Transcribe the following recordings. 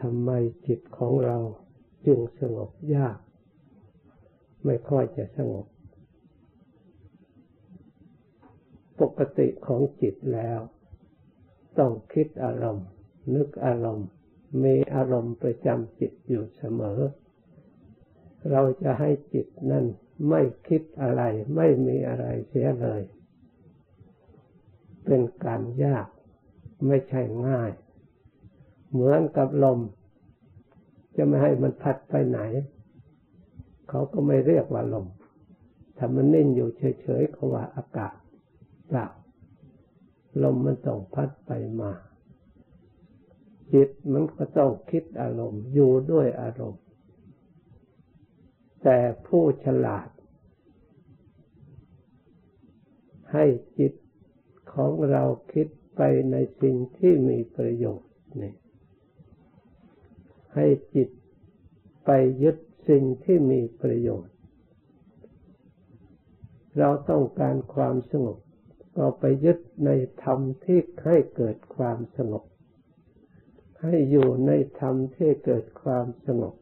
ทำไมจิตของเราจึงสงบยาก ไม่ค่อยจะสงบ ปกติของจิตแล้ว ต้องคิดอารมณ์ นึกอารมณ์มีอารมณ์ประจำจิตอยู่เสมอ เราจะให้จิตนั่นไม่คิดอะไร ไม่มีอะไรเสียเลย เป็นการยากไม่ใช่ง่าย เหมือนกับลม จะไม่ให้มันพัดไปไหน เขาก็ไม่เรียกว่าลม ถ้ามันนิ่งอยู่เฉยๆเขาว่าอากาศเปล่าลมมันต้องพัดไปมา จิตมันก็ต้องคิดอารมณ์อยู่ด้วยอารมณ์ แต่ผู้ฉลาด ให้จิตของเราคิดไปในสิ่งที่มีประโยชน์นี่ ให้จิตไปยึดสิ่งที่มีประโยชน์ เราต้องการความสงบก็ไปยึดในธรรมที่ให้เกิดความสงบ ให้อยู่ในธรรมที่เกิดความสงบ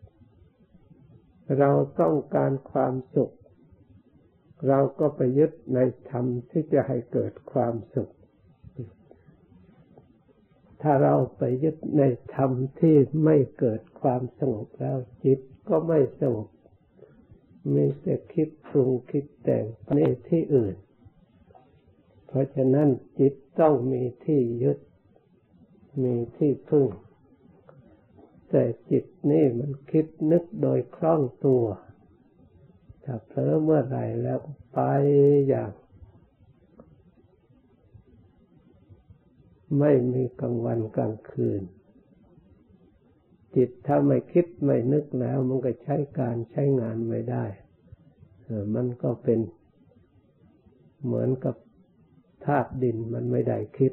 เราต้องการความสุข เราก็ไปยึดในธรรมที่จะให้เกิดความสุข ถ้าเราไปยึดในธรรมที่ไม่เกิดความสงบแล้วจิตก็ไม่สงบมีแต่คิดปรุงคิดแต่งในที่อื่น เพราะฉะนั้นจิตต้องมีที่ยึด มีที่พึ่ง แต่จิตนี่มันคิดนึกโดยคล่องตัว ถ้าเผลอเมื่อไรแล้วไปอย่าง ไม่มีกลางวันกลางคืน จิตถ้าไม่คิดไม่นึกแล้ว มันก็ใช้การใช้งานไม่ได้มันก็เป็นเหมือนกับธาตุดินมันไม่ได้คิด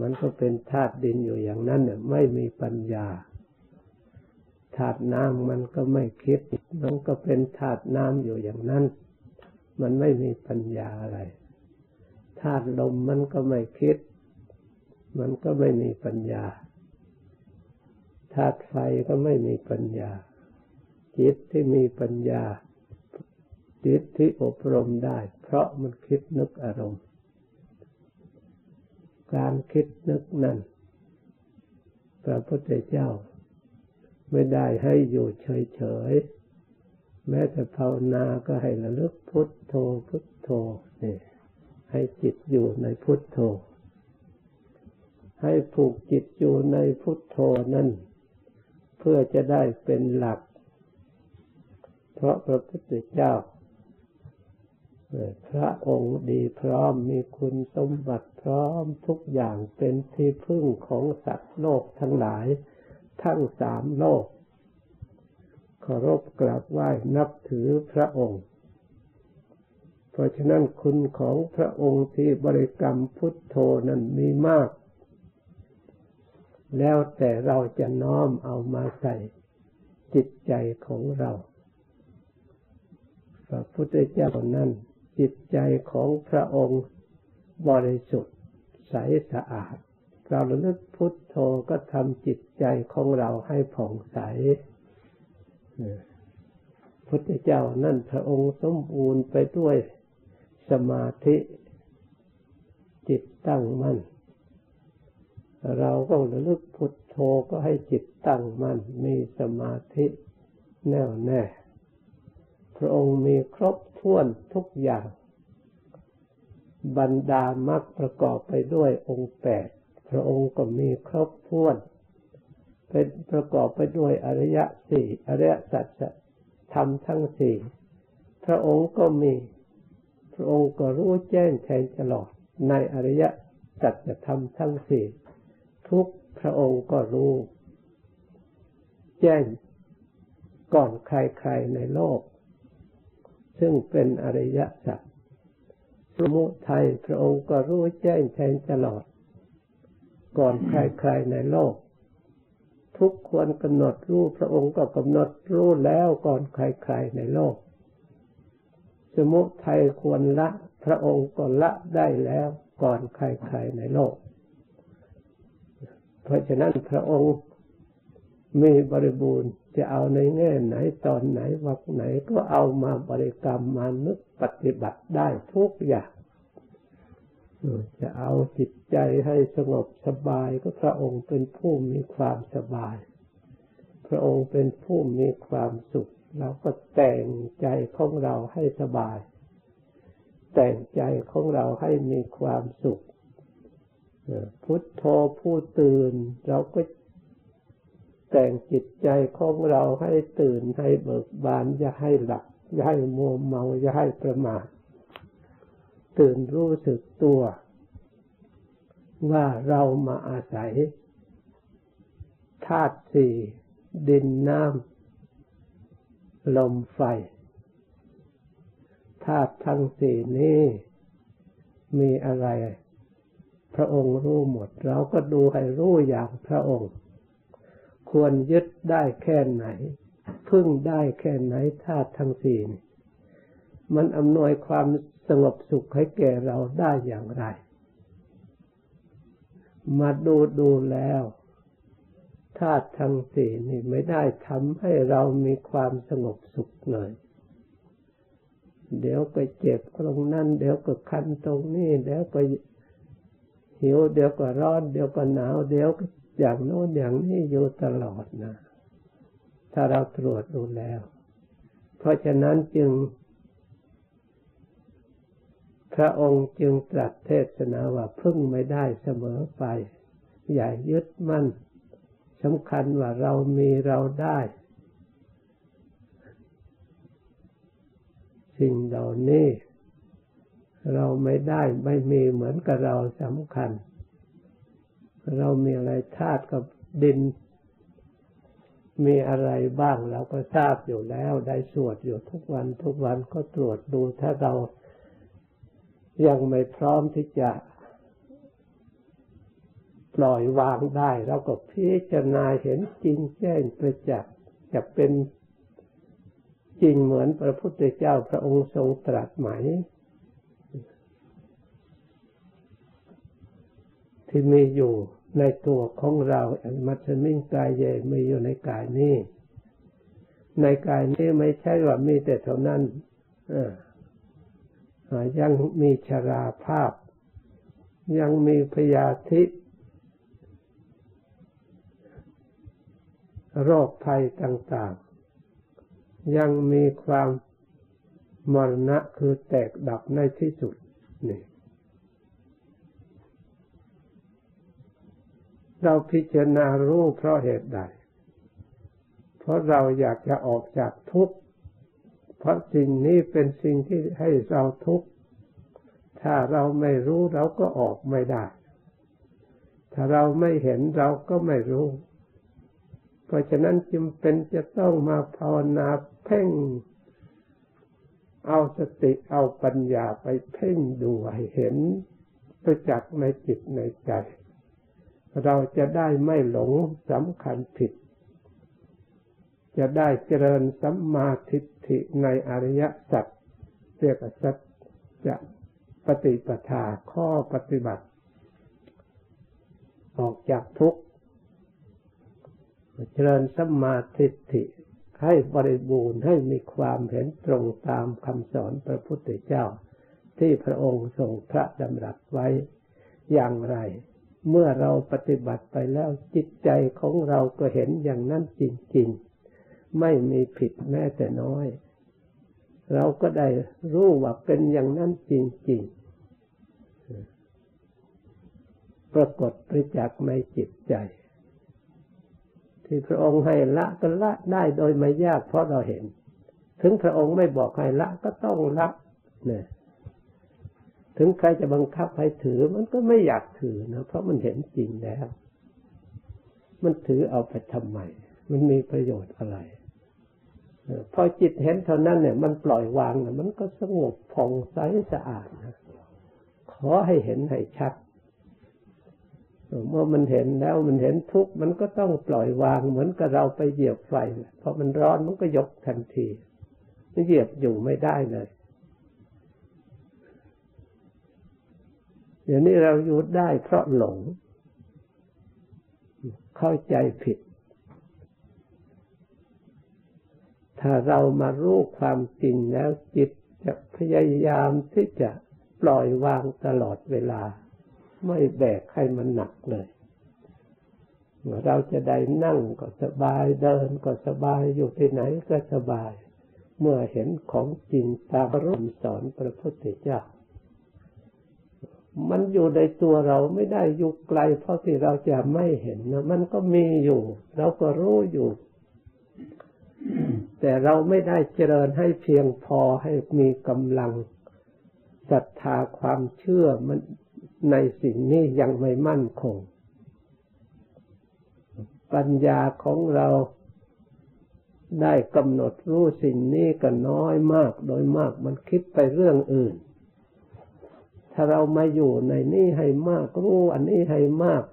มันก็เป็นธาตุดินอยู่อย่างนั้นเนี่ยไม่มีปัญญาธาตุน้ำมันก็ไม่คิด มันก็เป็นธาตุน้ำอยู่อย่างนั้น มันไม่มีปัญญาอะไร ธาตุลมมันก็ไม่คิด มันก็ไม่มีปัญญาธาตุไฟก็ไม่มีปัญญา จิตที่มีปัญญา จิตที่อบรมได้ เพราะมันคิดนึกอารมณ์ การคิดนึกนั้นพระพุทธเจ้า ไม่ได้ให้อยู่เฉยๆแม้แต่ภาวนาก็ให้ระลึกพุทโธพุทโธนี่ ให้จิตอยู่ในพุทโธ ให้ผูกจิตอยู่ในพุทโธนั้นเพื่อจะได้เป็นหลัก เพราะพระพุทธเจ้าพระองค์ดีพร้อมมีคุณสมบัติพร้อมทุกอย่างเป็นที่พึ่งของสัตว์โลกทั้งหลาย ทั้งสามโลกเคารพกราบไหว้นับถือพระองค์ เพราะฉะนั้นคุณของพระองค์ที่บริกรรมพุทโธนั้นมีมาก แล้วแต่เราจะน้อมเอามาใส่จิตใจของเราพระพุทธเจ้านั้นจิตใจของพระองค์บริสุทธิ์ใสสะอาด เราระลึกพุทโธก็ทำจิตใจของเราให้ผ่องใสพุทธเจ้านั่นพระองค์สมบูรณ์ไปด้วย สมาธิจิตตั้งมั่น เราก็ระลึกพุทโธก็ให้จิตตั้งมั่น มีสมาธิแน่วแน่ พระองค์มีครบถ้วนทุกอย่าง บรรดามรรคประกอบไปด้วยองค์แปด พระองค์ก็มีครบถ้วน เป็นประกอบไปด้วยอริยสี่อริยสัจธรรมทั้งสี่ พระองค์ก็มี พระองค์ก็รู้แจ้งแทงตลอด ในอริยสัจธรรมทั้งสี่ทุกพระองค์ก็รู้ แจ้งก่อนใครๆในโลก ซึ่งเป็นอริยสัจสมุทัยพระองค์ก็รู้แจ้งแทงตลอด ก่อนใครๆในโลก ทุกควรกำหนดรู้พระองค์ก็กำหนดรู้แล้วก่อนใครๆในโลก สมุทัยควรละ พระองค์ก็ละได้แล้วก่อนใครๆในโลก เพราะฉะนั้นพระองค์มีบริบูรณ์จะเอาในแง่ไหนตอนไหนวักไหนก็เอามาบริกรรมมานึกปฏิบัติได้ทุกอย่างจะเอาจิตใจให้สงบสบายก็พระองค์เป็นผู้มีความสบาย พระองค์เป็นผู้มีความสุข เราก็แต่งใจของเราให้สบาย แต่งใจของเราให้มีความสุขพุทโธผู้ตื่น เราก็แต่งจิตใจของเราให้ตื่นให้เบิกบานอย่าให้หลับอย่าให้มัวเมาอย่าให้ประมาทตื่นรู้สึกตัว ว่าเรามาอาศัยธาตุสี่ดินน้ำ ลมไฟธาตุทั้งสี่นี้มีอะไร พระองค์รู้หมด เราก็ดูให้รู้อย่างพระองค์ ควรยึดได้แค่ไหน พึ่งได้แค่ไหนธาตุทั้งสี่มันอำนวยความสงบสุขให้แก่เราได้อย่างไร มาดูดูแล้ว ธาตุทั้งสี่นี่ไม่ได้ทำให้เรามีความสงบสุขเลย เดี๋ยวก็เจ็บตรงนั้นเดี๋ยวก็คันตรงนี้เดี๋ยวก็หิวเดี๋ยวก็ร้อนเดี๋ยวก็หนาวเดี๋ยวอย่างโน้นอย่างนี้อยู่ตลอดนะ ถ้าเราตรวจดูแล้ว เพราะฉะนั้นจึง พระองค์จึงตรัสเทศนาว่าพึ่งไม่ได้เสมอไป อย่ายึดมั่นำคัญว่าเรามีเราได้ สิ่งเหล่านี้ เราไม่ได้ไม่มีเหมือนกับเราสำคัญ เรามีอะไรธาตุกับดิน มีอะไรบ้างเราก็ทราบอยู่แล้ว ได้สวดอยู่ทุกวันทุกวันก็ตรวจดูถ้าเรายังไม่พร้อมที่จะ ปล่อยวางได้เราก็พิจารณาเห็นจริงแจ้งประจักษ์จะเป็นจริงเหมือนพระพุทธเจ้าพระองค์ทรงตรัสไหม ที่มีอยู่ในตัวของเราอันมัชมิงกายเยมีอยู่ในกายนี้ ในกายนี้ไม่ใช่ว่ามีแต่เท่านั้นยังมีชราภาพ ยังมีพยาธิ โรคภัยต่างๆ ยังมีความมรณะคือแตกดับในที่สุดนี่เราพิจารณารู้เพราะเหตุใด เพราะเราอยากจะออกจากทุกข์ เพราะสิ่งนี้เป็นสิ่งที่ให้เราทุกข์ ถ้าเราไม่รู้เราก็ออกไม่ได้ ถ้าเราไม่เห็นเราก็ไม่รู้ เพราะฉะนั้นจึงเป็นจะต้องมาภาวนาเพ่ง เอาสติเอาปัญญาไปเพ่งดูให้เห็นประจักษ์ในจิตในใจ เราจะได้ไม่หลงสำคัญผิด จะได้เจริญสัมมาทิฏฐิในอริยสัจเรียกสัจจะปฏิปทาข้อปฏิบัติ ออกจากทุกข์ เจริญสมาธิิให้บริบูรณ์ให้มีความเห็นตรงตามคำสอนพระพุทธเจ้า ที่พระองค์ทรงพระดำรัสไว้อย่างไร เมื่อเราปฏิบัติไปแล้วจิตใจของเราก็เห็นอย่างนั้นจริง ๆ ไม่มีผิดแม้แต่น้อย เราก็ได้รู้ว่าเป็นอย่างนั้นจริง ๆ ปรากฏประจักษ์ในจิตใจ ที่พระองค์ให้ละก็ละได้โดยไม่ยากเพราะเราเห็น ถึงพระองค์ไม่บอกให้ละก็ต้องละเนี่ยถึงใครจะบังคับให้ถือมันก็ไม่อยากถือนะเพราะมันเห็นจริงแล้ว มันถือเอาไปทำไม มันมีประโยชน์อะไรพอจิตเห็นเท่านั้นเนี่ย มันปล่อยวางนะมันก็สงบผ่องใสสะอาดนะขอให้เห็นให้ชัด เมื่อมันเห็นแล้วมันเห็นทุกข์มันก็ต้องปล่อยวางเหมือนกับเราไปเหยียบไฟเพราะมันร้อนมันก็ยกทันทีมันเหยียบอยู่ไม่ได้เลยเดี๋ยวนี้เราอยู่ได้เพราะหลง เข้าใจผิด ถ้าเรามารู้ความจริงแล้วจิตจะพยายามที่จะปล่อยวางตลอดเวลา ไม่แบกให้มันหนักเลยเราจะได้นั่งก็สบายเดินก็สบายอยู่ที่ไหนก็สบาย เมื่อเห็นของจริงตามรูปสอนพระพุทธเจ้า มันอยู่ในตัวเราไม่ได้อยู่ไกล เพราะที่เราจะไม่เห็นนะมันก็มีอยู่ เราก็รู้อยู่ แต่เราไม่ได้เจริญให้เพียงพอให้มีกำลังศรัทธาความเชื่อมัน ในสิ่งนี้ยังไม่มั่นคง ปัญญาของเราได้กำหนดรู้สิ่งนี้ก็น้อยมาก โดยมากมันคิดไปเรื่องอื่น ถ้าเรามาอยู่ในนี้ให้มากรู้อันนี้ให้มาก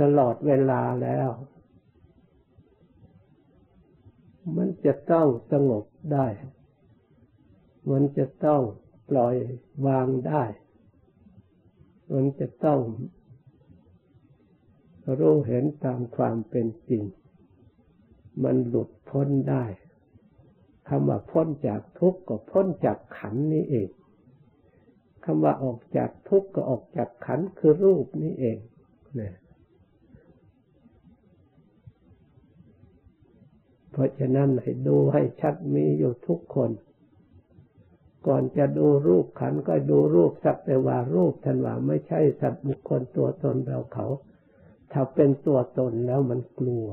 ตลอดเวลาแล้ว มันจะต้องสงบได้ มันจะต้องปล่อยวางได้ มันจะต้องรู้เห็นตามความเป็นจริง มันหลุดพ้นได้คำว่าพ้นจากทุกข์ก็พ้นจากขันนี้เองคำว่าออกจากทุกข์ก็ออกจากขันคือรูปนี้เองเนี่ยเพราะฉะนั้นให้ดูให้ชัดมีอยู่ทุกคน ก่อนจะดูรูปขันก็ดูรูปสักแต่ว่ารูปทันว่าไม่ใช่สัตว์บุคคลตัวตนเราเขา ถ้าเป็นตัวตนแล้วมันกลัว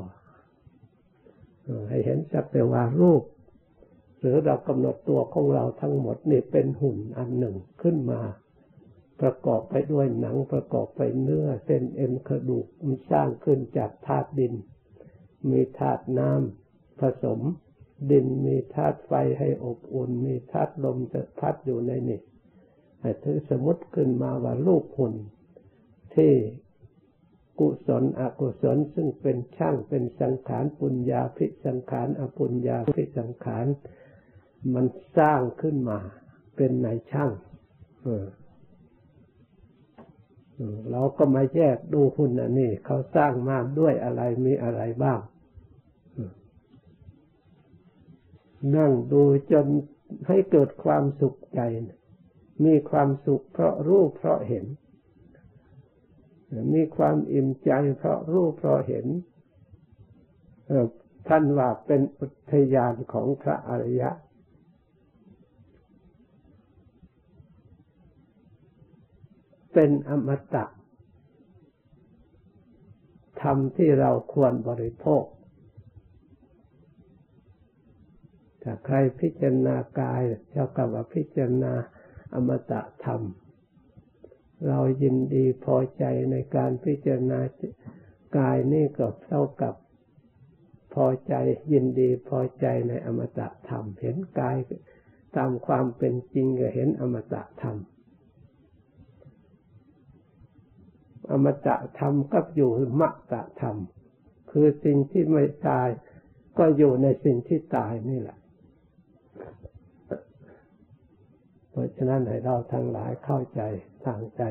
ให้เห็นสักแต่ว่ารูป หรือเรากำหนดตัวของเราทั้งหมดนี่เป็นหุ่นอันหนึ่งขึ้นมา ประกอบไปด้วยหนังประกอบไปเนื้อเส้นเอ็นกระดูกมันสร้างขึ้นจากธาตุดิน มีธาตุน้ำผสม ดินมีธาตุไฟให้อบอุ่น มีธาตุลมจะพัดอยู่ในนี่ให้ถือสมมติขึ้นมาว่าลูกหุ่นที่กุศลอกุศลซึ่งเป็นช่างเป็นสังขารปุญญาพิสังขารอปุญญาพิสังขารมันสร้างขึ้นมา เป็นนายช่างเออเราก็มาแยกดูหุ่นอันนี้เขาสร้างมาด้วยอะไรมีอะไรบ้าง นั่งดูจนให้เกิดความสุขใจ มีความสุขเพราะรู้เพราะเห็น มีความอิ่มใจเพราะรู้เพราะเห็นท่านว่าเป็นอุทยานของพระอริยะ เป็นอมตะธรรมที่เราควรบริโภค ถ้าใครพิจารณากายเท่ากับว่าพิจารณาอมตะธรรม เรายินดีพอใจในการพิจารณากายนี่ก็เท่ากับพอใจยินดีพอใจในอมตะธรรม เห็นกายตามความเป็นจริงก็เห็นอมตะธรรม อมตะธรรมก็อยู่มัตตะธรรม คือสิ่งที่ไม่ตาย ก็อยู่ในสิ่งที่ตายนี่แหละ เพราะฉะนั้นให้เราทั้งหลายเข้าใจทางใจ